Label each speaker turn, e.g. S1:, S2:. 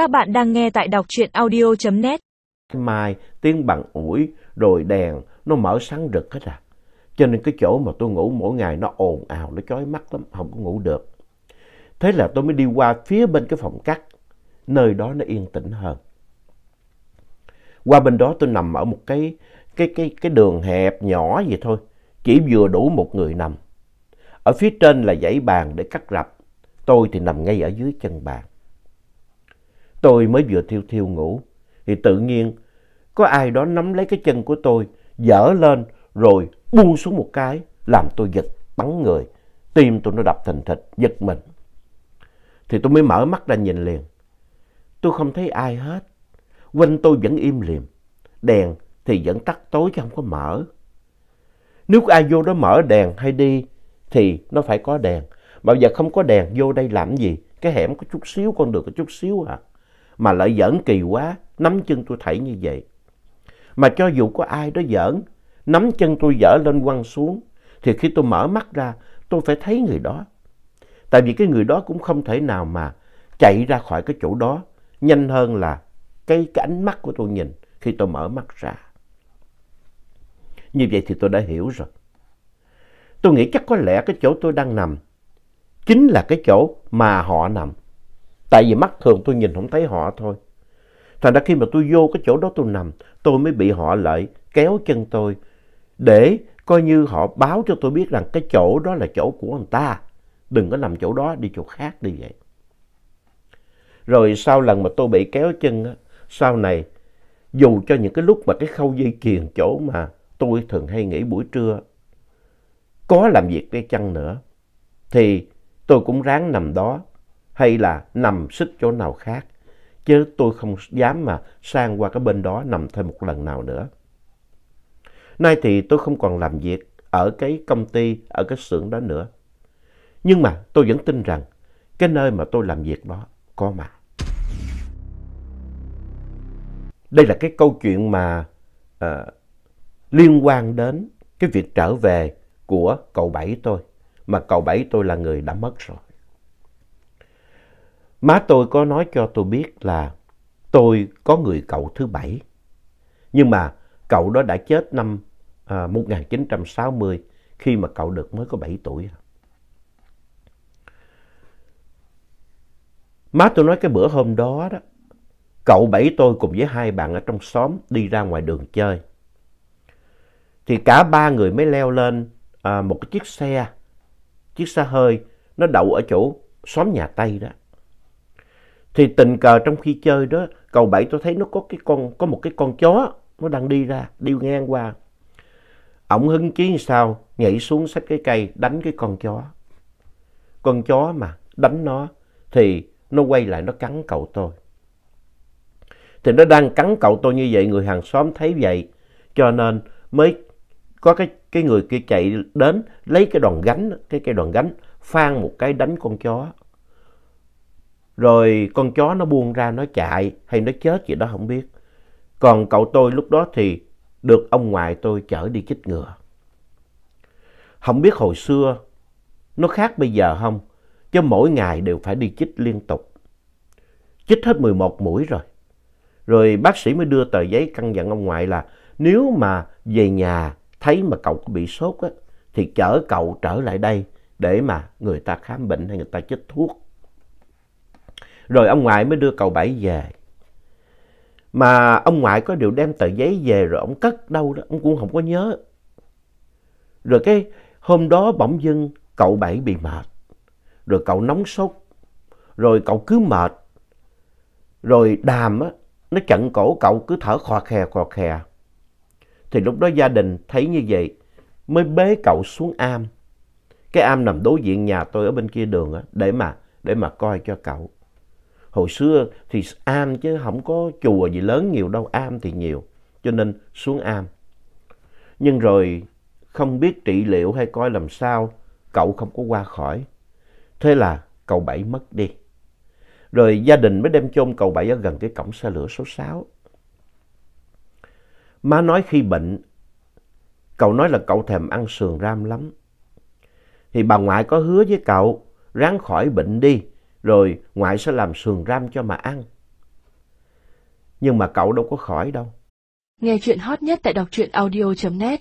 S1: Các bạn đang nghe tại đọc truyện audio.net.
S2: Mai tiếng bằng ủi rồi đèn nó mở sáng rực hết à. Cho nên cái chỗ mà tôi ngủ mỗi ngày nó ồn ào, nó chói mắt lắm, không có ngủ được. Thế là tôi mới đi qua phía bên cái phòng cắt, nơi đó nó yên tĩnh hơn. Qua bên đó tôi nằm ở một cái, cái, cái, cái đường hẹp nhỏ vậy thôi, chỉ vừa đủ một người nằm. Ở phía trên là dãy bàn để cắt rập, tôi thì nằm ngay ở dưới chân bàn. Tôi mới vừa thiêu thiêu ngủ, thì tự nhiên có ai đó nắm lấy cái chân của tôi, dở lên rồi buông xuống một cái, làm tôi giật bắn người. Tim tôi nó đập thình thịch, giật mình. Thì tôi mới mở mắt ra nhìn liền. Tôi không thấy ai hết. Quanh tôi vẫn im lìm. Đèn thì vẫn tắt tối chứ không có mở. Nếu có ai vô đó mở đèn hay đi thì nó phải có đèn. Mà giờ không có đèn vô đây làm gì? Cái hẻm có chút xíu, con đường có chút xíu à. Mà lại giỡn kỳ quá, nắm chân tôi thảy như vậy. Mà cho dù có ai đó giỡn, nắm chân tôi dở lên quăng xuống, thì khi tôi mở mắt ra, tôi phải thấy người đó. Tại vì cái người đó cũng không thể nào mà chạy ra khỏi cái chỗ đó nhanh hơn là cái, cái ánh mắt của tôi nhìn khi tôi mở mắt ra. Như vậy thì tôi đã hiểu rồi. Tôi nghĩ chắc có lẽ cái chỗ tôi đang nằm chính là cái chỗ mà họ nằm. Tại vì mắt thường tôi nhìn không thấy họ thôi. Thành ra khi mà tôi vô cái chỗ đó tôi nằm, tôi mới bị họ lại kéo chân tôi để coi như họ báo cho tôi biết rằng cái chỗ đó là chỗ của người ta. Đừng có nằm chỗ đó, đi chỗ khác đi vậy. Rồi sau lần mà tôi bị kéo chân, sau này dù cho những cái lúc mà cái khâu dây chuyền chỗ mà tôi thường hay nghỉ buổi trưa có làm việc cái chăng nữa thì tôi cũng ráng nằm đó hay là nằm xích chỗ nào khác chứ tôi không dám mà sang qua cái bên đó nằm thêm một lần nào nữa. Nay thì tôi không còn làm việc ở cái công ty, ở cái xưởng đó nữa. Nhưng mà tôi vẫn tin rằng cái nơi mà tôi làm việc đó có mà. Đây là cái câu chuyện mà uh, liên quan đến cái việc trở về của cậu Bảy tôi. Mà cậu Bảy tôi là người đã mất rồi. Má tôi có nói cho tôi biết là tôi có người cậu thứ bảy. Nhưng mà cậu đó đã chết năm à, 1960 khi mà cậu được mới có 7 tuổi. Má tôi nói cái bữa hôm đó đó, cậu bảy tôi cùng với hai bạn ở trong xóm đi ra ngoài đường chơi. Thì cả ba người mới leo lên à, một cái chiếc xe, chiếc xe hơi, nó đậu ở chỗ xóm nhà Tây đó. Thì tình cờ trong khi chơi đó, cầu bảy tôi thấy nó có cái con có một cái con chó nó đang đi ra, đi ngang qua. Ổng hứng chí sao, nhảy xuống xách cái cây đánh cái con chó. Con chó mà đánh nó thì nó quay lại nó cắn cậu tôi. Thì nó đang cắn cậu tôi như vậy, người hàng xóm thấy vậy, cho nên mới có cái cái người kia chạy đến lấy cái đòn gánh, cái cái đòn gánh phang một cái đánh con chó. Rồi con chó nó buông ra nó chạy hay nó chết gì đó không biết. Còn cậu tôi lúc đó thì được ông ngoại tôi chở đi chích ngừa. Không biết hồi xưa nó khác bây giờ không, chứ mỗi ngày đều phải đi chích liên tục. Chích hết 11 mũi rồi. Rồi bác sĩ mới đưa tờ giấy căn dặn ông ngoại là nếu mà về nhà thấy mà cậu bị sốt á, thì chở cậu trở lại đây để mà người ta khám bệnh hay người ta chích thuốc. Rồi ông ngoại mới đưa cậu Bảy về. Mà ông ngoại có điều đem tờ giấy về rồi ông cất đâu đó, ông cũng không có nhớ. Rồi cái hôm đó bỗng dưng cậu Bảy bị mệt. Rồi cậu nóng sốt. Rồi cậu cứ mệt. Rồi đàm á, nó chặn cổ cậu cứ thở khò khè khò khè. Thì lúc đó gia đình thấy như vậy mới bế cậu xuống am. Cái am nằm đối diện nhà tôi ở bên kia đường á, để mà, để mà coi cho cậu. Hồi xưa thì am chứ không có chùa gì lớn nhiều đâu, am thì nhiều. Cho nên xuống am. Nhưng rồi không biết trị liệu hay coi làm sao, cậu không có qua khỏi. Thế là cậu Bảy mất đi. Rồi gia đình mới đem chôn cậu Bảy ở gần cái cổng xe lửa số 6. Má nói khi bệnh, cậu nói là cậu thèm ăn sườn ram lắm. Thì bà ngoại có hứa với cậu, ráng khỏi bệnh đi, rồi ngoại sẽ làm sườn ram cho mà ăn. Nhưng mà cậu đâu có khỏi đâu.
S3: Nghe chuyện hot nhất tại đọc truyện audio.net